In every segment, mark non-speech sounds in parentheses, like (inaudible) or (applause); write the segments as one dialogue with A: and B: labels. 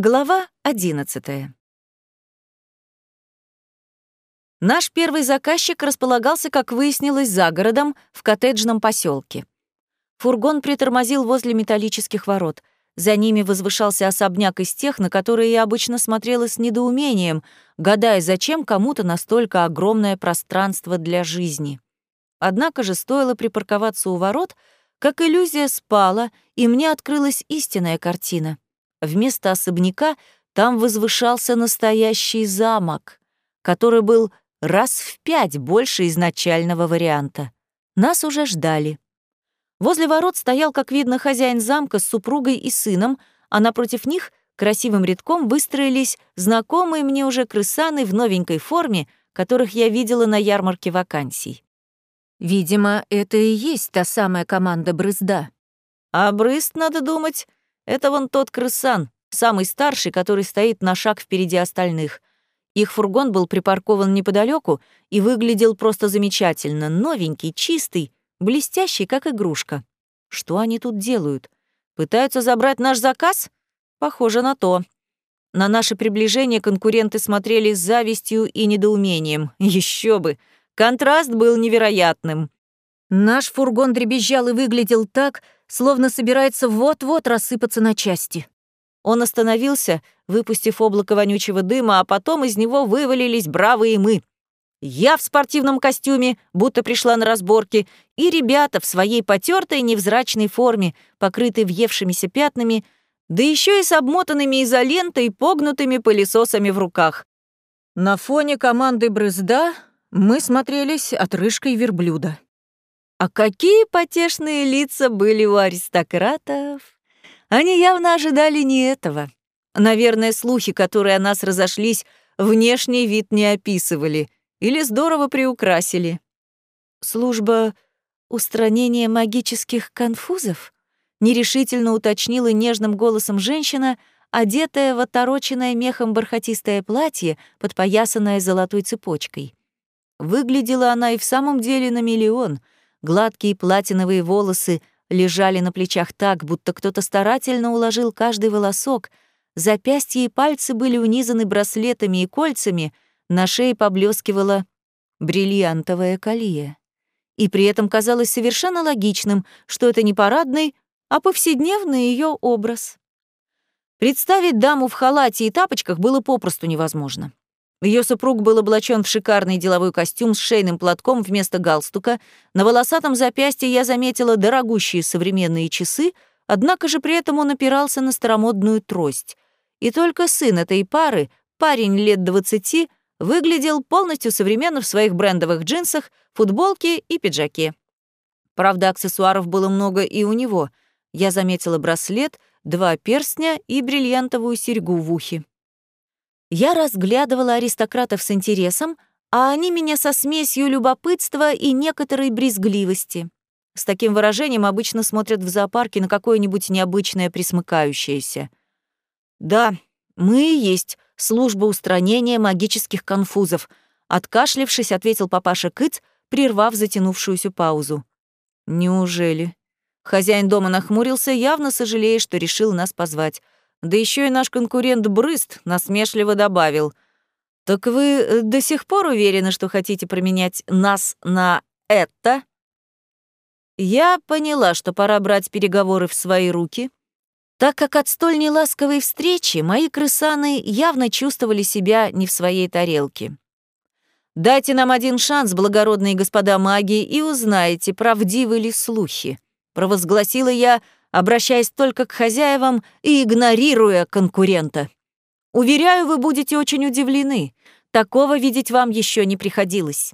A: Глава 11. Наш первый заказчик располагался, как выяснилось, за городом, в коттеджном поселке. Фургон притормозил возле металлических ворот. За ними возвышался особняк из тех, на которые я обычно смотрела с недоумением, гадая, зачем кому-то настолько огромное пространство для жизни. Однако же стоило припарковаться у ворот, как иллюзия спала, и мне открылась истинная картина — Вместо особняка там возвышался настоящий замок, который был раз в пять больше изначального варианта. Нас уже ждали. Возле ворот стоял, как видно, хозяин замка с супругой и сыном, а напротив них красивым рядком выстроились знакомые мне уже крысаны в новенькой форме, которых я видела на ярмарке вакансий. Видимо, это и есть та самая команда Брызда. А Брызд, надо думать, это вон тот крысан, самый старший, который стоит на шаг впереди остальных. Их фургон был припаркован неподалеку и выглядел просто замечательно, новенький, чистый, блестящий, как игрушка. Что они тут делают? Пытаются забрать наш заказ? Похоже на то. На наше приближение конкуренты смотрели с завистью и недоумением. (laughs) Еще бы! Контраст был невероятным. Наш фургон дребезжал и выглядел так, словно собирается вот-вот рассыпаться на части. Он остановился, выпустив облако вонючего дыма, а потом из него вывалились бравые мы. Я в спортивном костюме, будто пришла на разборки, и ребята в своей потертой невзрачной форме, покрытой въевшимися пятнами, да еще и с обмотанными изолентой погнутыми пылесосами в руках. На фоне команды Брызда мы смотрелись отрыжкой верблюда. А какие потешные лица были у аристократов! Они явно ожидали не этого. Наверное, слухи, которые о нас разошлись, внешний вид не описывали или здорово приукрасили. Служба устранения магических конфузов? Нерешительно уточнила нежным голосом женщина, одетая в отороченное мехом бархатистое платье, подпоясанное золотой цепочкой. Выглядела она и в самом деле на миллион — Гладкие платиновые волосы лежали на плечах так, будто кто-то старательно уложил каждый волосок, запястья и пальцы были унизаны браслетами и кольцами, на шее поблескивала бриллиантовая колье. И при этом казалось совершенно логичным, что это не парадный, а повседневный ее образ. Представить даму в халате и тапочках было попросту невозможно. Ее супруг был облачен в шикарный деловой костюм с шейным платком вместо галстука. На волосатом запястье я заметила дорогущие современные часы, однако же при этом он опирался на старомодную трость. И только сын этой пары, парень лет двадцати, выглядел полностью современно в своих брендовых джинсах, футболке и пиджаке. Правда, аксессуаров было много и у него. Я заметила браслет, два перстня и бриллиантовую серьгу в ухе. Я разглядывала аристократов с интересом, а они меня со смесью любопытства и некоторой брезгливости. С таким выражением обычно смотрят в зоопарке на какое-нибудь необычное присмыкающееся. «Да, мы и есть служба устранения магических конфузов», откашлившись, ответил папаша Кыц, прервав затянувшуюся паузу. «Неужели?» Хозяин дома нахмурился, явно сожалея, что решил нас позвать. Да еще и наш конкурент Брыст насмешливо добавил. «Так вы э, до сих пор уверены, что хотите променять нас на это?» Я поняла, что пора брать переговоры в свои руки, так как от столь неласковой встречи мои крысаны явно чувствовали себя не в своей тарелке. «Дайте нам один шанс, благородные господа маги, и узнаете, правдивы ли слухи», — провозгласила я, — обращаясь только к хозяевам и игнорируя конкурента. Уверяю, вы будете очень удивлены. Такого видеть вам еще не приходилось.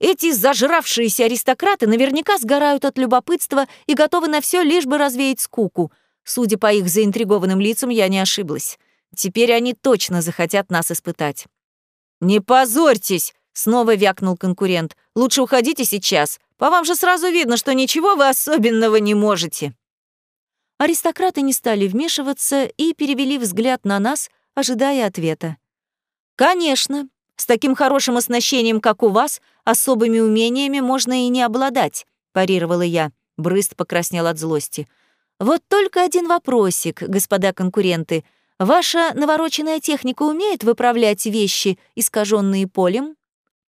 A: Эти зажравшиеся аристократы наверняка сгорают от любопытства и готовы на все, лишь бы развеять скуку. Судя по их заинтригованным лицам, я не ошиблась. Теперь они точно захотят нас испытать. «Не позорьтесь!» — снова вякнул конкурент. «Лучше уходите сейчас. По вам же сразу видно, что ничего вы особенного не можете». Аристократы не стали вмешиваться и перевели взгляд на нас, ожидая ответа. «Конечно, с таким хорошим оснащением, как у вас, особыми умениями можно и не обладать», — парировала я. Брыст покраснел от злости. «Вот только один вопросик, господа конкуренты. Ваша навороченная техника умеет выправлять вещи, искаженные полем?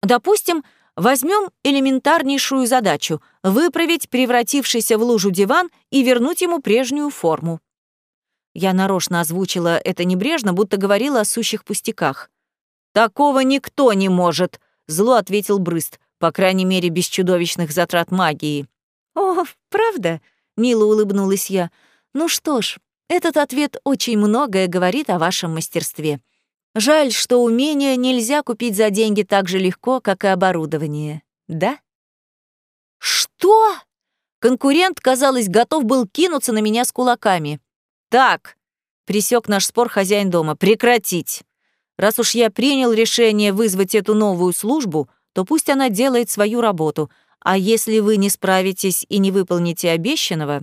A: Допустим, возьмем элементарнейшую задачу — выправить превратившийся в лужу диван и вернуть ему прежнюю форму. Я нарочно озвучила это небрежно, будто говорила о сущих пустяках. «Такого никто не может», — зло ответил Брыст, по крайней мере, без чудовищных затрат магии. «О, правда?» — мило улыбнулась я. «Ну что ж, этот ответ очень многое говорит о вашем мастерстве. Жаль, что умение нельзя купить за деньги так же легко, как и оборудование. Да? Что? Конкурент, казалось, готов был кинуться на меня с кулаками. Так, присек наш спор хозяин дома, прекратить. Раз уж я принял решение вызвать эту новую службу, то пусть она делает свою работу, а если вы не справитесь и не выполните обещанного,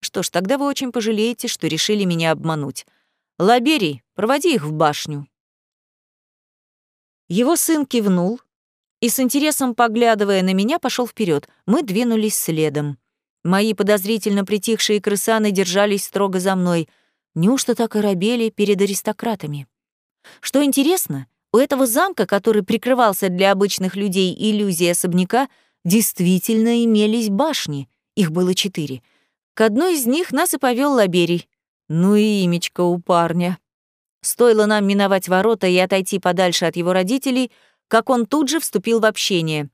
A: что ж, тогда вы очень пожалеете, что решили меня обмануть. Лаберий, проводи их в башню. Его сын кивнул и, с интересом поглядывая на меня, пошел вперед. Мы двинулись следом. Мои подозрительно притихшие крысаны держались строго за мной. Неужто так и робели перед аристократами? Что интересно, у этого замка, который прикрывался для обычных людей иллюзией особняка, действительно имелись башни. Их было четыре — к одной из них нас и повел Лаберий. Ну и имечко у парня. Стоило нам миновать ворота и отойти подальше от его родителей, как он тут же вступил в общение.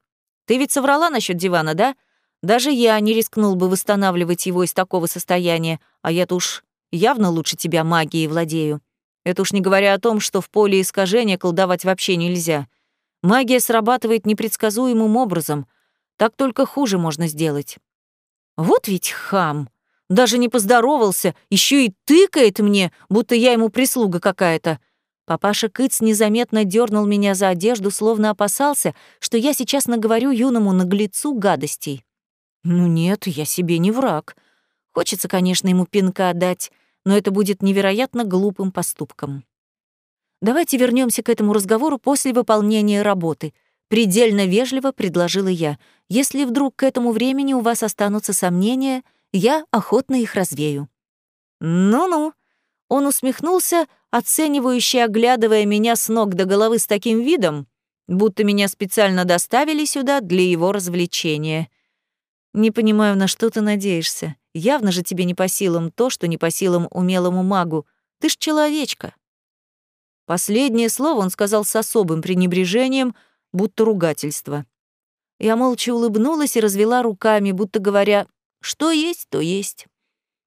A: «Ты ведь соврала насчет дивана, да? Даже я не рискнул бы восстанавливать его из такого состояния, а я-то уж явно лучше тебя магией владею. Это уж не говоря о том, что в поле искажения колдовать вообще нельзя. Магия срабатывает непредсказуемым образом. Так только хуже можно сделать. Вот ведь хам. Даже не поздоровался, еще и тыкает мне, будто я ему прислуга какая-то. Папаша Кыц незаметно дернул меня за одежду, словно опасался, что я сейчас наговорю юному наглецу гадостей. Ну нет, я себе не враг. Хочется, конечно, ему пинка отдать, но это будет невероятно глупым поступком. Давайте вернемся к этому разговору после выполнения работы. Предельно вежливо предложила я. Если вдруг к этому времени у вас останутся сомнения — я охотно их развею». «Ну-ну», — он усмехнулся, оценивающе оглядывая меня с ног до головы с таким видом, будто меня специально доставили сюда для его развлечения. «Не понимаю, на что ты надеешься. Явно же тебе не по силам то, что не по силам умелому магу. Ты ж человечка». Последнее слово он сказал с особым пренебрежением, будто ругательство. Я молча улыбнулась и развела руками, будто говоря что есть, то есть.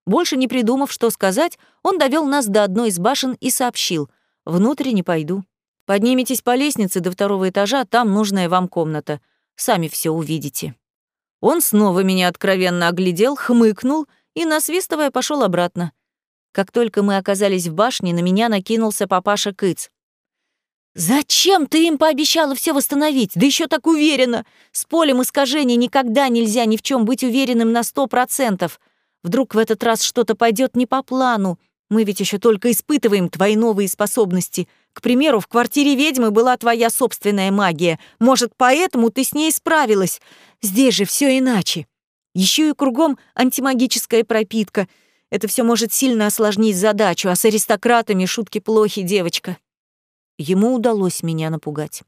A: Больше не придумав, что сказать, он довел нас до одной из башен и сообщил. «Внутрь не пойду. Подниметесь по лестнице до второго этажа, там нужная вам комната. Сами все увидите». Он снова меня откровенно оглядел, хмыкнул и, насвистывая, пошел обратно. Как только мы оказались в башне, на меня накинулся папаша Кыц. «Зачем ты им пообещала все восстановить? Да еще так уверенно! С полем искажений никогда нельзя ни в чем быть уверенным на сто процентов. Вдруг в этот раз что-то пойдет не по плану. Мы ведь еще только испытываем твои новые способности. К примеру, в квартире ведьмы была твоя собственная магия. Может, поэтому ты с ней справилась. Здесь же все иначе. Еще и кругом антимагическая пропитка. Это все может сильно осложнить задачу, а с аристократами шутки плохи, девочка. Ему удалось меня напугать.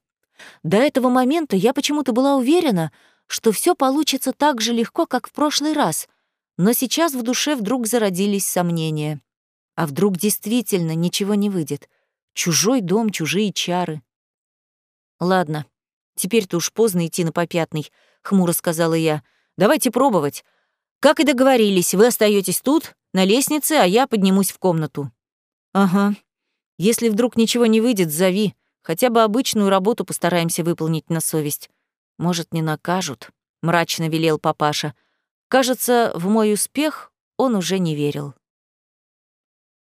A: До этого момента я почему-то была уверена, что все получится так же легко, как в прошлый раз, но сейчас в душе вдруг зародились сомнения. А вдруг действительно ничего не выйдет? Чужой дом, чужие чары. «Ладно, теперь-то уж поздно идти на попятный», — хмуро сказала я. «Давайте пробовать. Как и договорились, вы остаетесь тут, на лестнице, а я поднимусь в комнату». «Ага», если вдруг ничего не выйдет, зови. Хотя бы обычную работу постараемся выполнить на совесть. Может, не накажут?» — мрачно велел папаша. Кажется, в мой успех он уже не верил.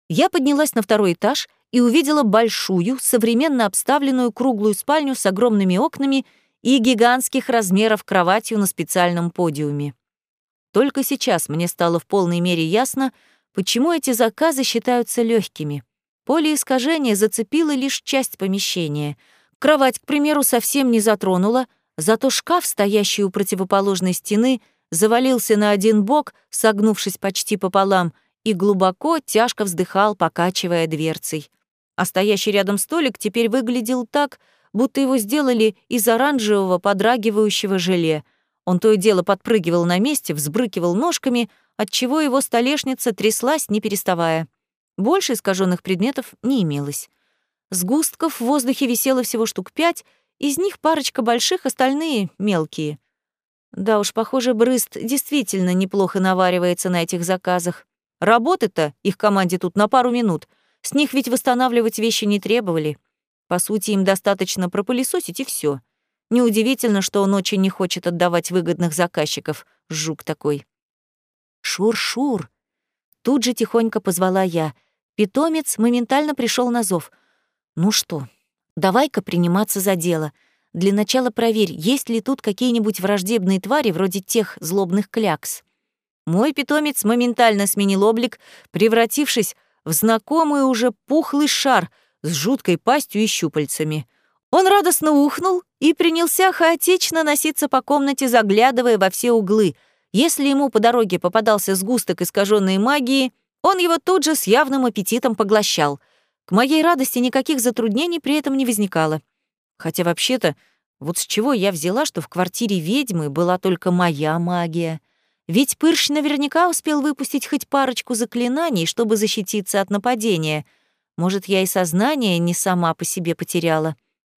A: Я поднялась на второй этаж и увидела большую, современно обставленную круглую спальню с огромными окнами и гигантских размеров кроватью на специальном подиуме. Только сейчас мне стало в полной мере ясно, почему эти заказы считаются легкими. Поле искажения зацепило лишь часть помещения. Кровать, к примеру, совсем не затронула, зато шкаф, стоящий у противоположной стены, завалился на один бок, согнувшись почти пополам, и глубоко, тяжко вздыхал, покачивая дверцей. А стоящий рядом столик теперь выглядел так, будто его сделали из оранжевого подрагивающего желе. Он то и дело подпрыгивал на месте, взбрыкивал ножками, отчего его столешница тряслась, не переставая. Больше искаженных предметов не имелось. Сгустков в воздухе висело всего штук пять, из них парочка больших, остальные — мелкие. Да уж, похоже, Брыст действительно неплохо наваривается на этих заказах. Работы-то их команде тут на пару минут. С них ведь восстанавливать вещи не требовали. По сути, им достаточно пропылесосить и все. Неудивительно, что он очень не хочет отдавать выгодных заказчиков. Жук такой. «Шур-шур!» Тут же тихонько позвала я. Питомец моментально пришел на зов. «Ну что, давай-ка приниматься за дело. Для начала проверь, есть ли тут какие-нибудь враждебные твари вроде тех злобных клякс». Мой питомец моментально сменил облик, превратившись в знакомый уже пухлый шар с жуткой пастью и щупальцами. Он радостно ухнул и принялся хаотично носиться по комнате, заглядывая во все углы — если ему по дороге попадался сгусток искаженной магии, он его тут же с явным аппетитом поглощал. К моей радости никаких затруднений при этом не возникало. Хотя вообще-то, вот с чего я взяла, что в квартире ведьмы была только моя магия. Ведь Пырщ наверняка успел выпустить хоть парочку заклинаний, чтобы защититься от нападения. Может, я и сознание не сама по себе потеряла.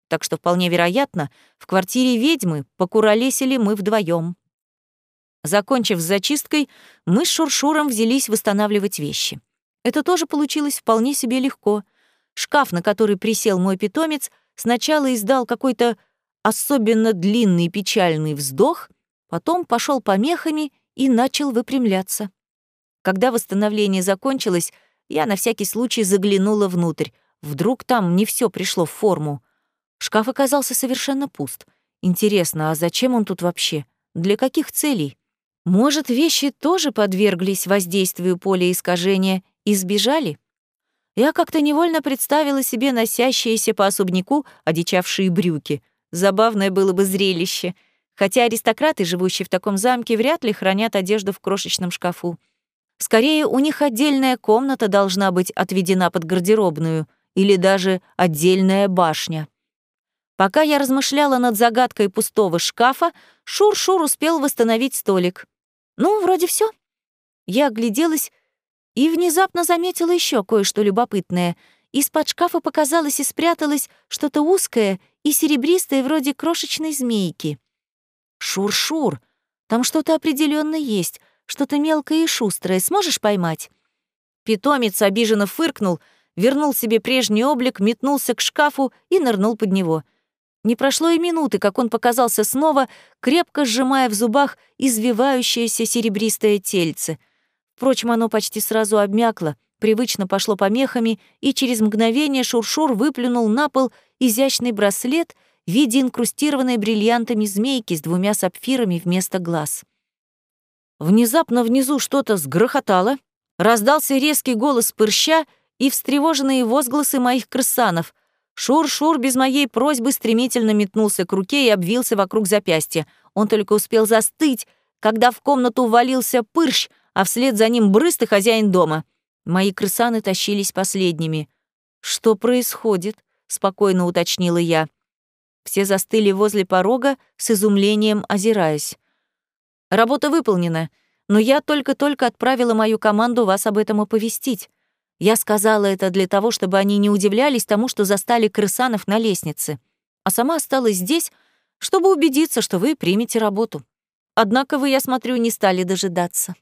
A: Так что вполне вероятно, в квартире ведьмы покуролесили мы вдвоем. Закончив с зачисткой, мы с Шуршуром взялись восстанавливать вещи. Это тоже получилось вполне себе легко. Шкаф, на который присел мой питомец, сначала издал какой-то особенно длинный печальный вздох, потом пошел помехами и начал выпрямляться. Когда восстановление закончилось, я на всякий случай заглянула внутрь. Вдруг там не все пришло в форму. Шкаф оказался совершенно пуст. Интересно, а зачем он тут вообще? Для каких целей? Может, вещи тоже подверглись воздействию поля искажения и сбежали? Я как-то невольно представила себе носящиеся по особняку одичавшие брюки. Забавное было бы зрелище. Хотя аристократы, живущие в таком замке, вряд ли хранят одежду в крошечном шкафу. Скорее, у них отдельная комната должна быть отведена под гардеробную или даже отдельная башня. Пока я размышляла над загадкой пустого шкафа, Шур-Шур успел восстановить столик. Ну, вроде все. Я огляделась и внезапно заметила еще кое-что любопытное. Из-под шкафа показалось и спряталось что-то узкое и серебристое, вроде крошечной змейки. Шур-шур, там что-то определенно есть, что-то мелкое и шустрое. Сможешь поймать? Питомец обиженно фыркнул, вернул себе прежний облик, метнулся к шкафу и нырнул под него. Не прошло и минуты, как он показался снова, крепко сжимая в зубах извивающееся серебристое тельце. Впрочем, оно почти сразу обмякло, привычно пошло помехами, и через мгновение Шуршур выплюнул на пол изящный браслет в виде инкрустированной бриллиантами змейки с двумя сапфирами вместо глаз. Внезапно внизу что-то сгрохотало, раздался резкий голос пырща и встревоженные возгласы моих крысанов — Шур-шур без моей просьбы стремительно метнулся к руке и обвился вокруг запястья. Он только успел застыть, когда в комнату ввалился пырщ, а вслед за ним брыст и хозяин дома. Мои крысаны тащились последними. «Что происходит?» — спокойно уточнила я. Все застыли возле порога, с изумлением озираясь. «Работа выполнена, но я только-только отправила мою команду вас об этом оповестить. Я сказала это для того, чтобы они не удивлялись тому, что застали крысанов на лестнице, а сама осталась здесь, чтобы убедиться, что вы примете работу. Однако вы, я смотрю, не стали дожидаться.